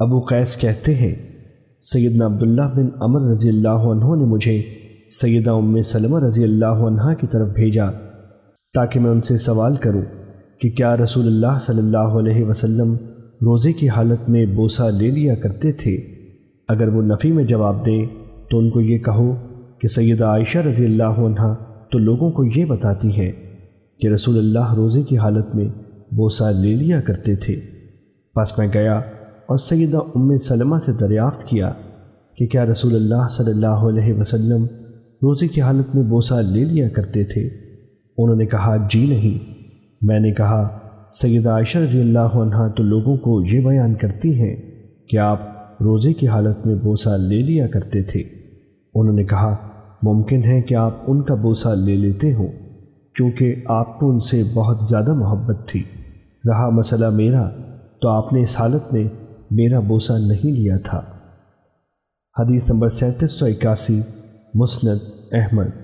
ابو قیس کہتے ہیں، سیدنا عبداللہ بن عمر رضی اللہ عنہ نے مجھے سیدہ ام سلمہ رضی اللہ عنہ کی طرف بھیجا تاکہ میں ان سے سوال کروں کہ کیا رسول اللہ صلی اللہ علیہ وسلم روزے کی حالت میں بوسہ لے لیا کرتے تھے؟ اگر وہ نفی میں جواب دیں تو ان کو یہ کہو کہ سیدہ عائشہ رضی اللہ عنہ تو لوگوں کو یہ بتاتی ہیں کہ رسول اللہ روزے کی حالت میں بوسہ لے لیا کرتے تھے۔ پس میں گیا اور سیدہ ام سلمہ سے دریافت کیا کہ کیا رسول اللہ صلی اللہ علیہ وسلم روزے کی حالت میں بوسہ لے لیا کرتے تھے؟ انہوں نے کہا جی نہیں۔ میں نے کہا، سیدہ عائشہ رضی اللہ عنہ تو لوگوں کو یہ بیان کرتی ہیں کہ آپ روزے کی حالت میں بوسہ لے لیا کرتے تھے۔ انہوں نے کہا، ممکن ہے کہ آپ ان کا بوسہ لے لیتے ہوں، کیونکہ آپ کو ان سے بہت زیادہ محبت تھی۔ رہا مسئلہ میرا، تو آپ نے اس حالت میں میرا بوسہ نہیں لیا تھا۔ حدیث نمبر سینتیس سو اکاسی مسند احمد۔